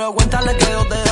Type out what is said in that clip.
Pero cuéntale que yo te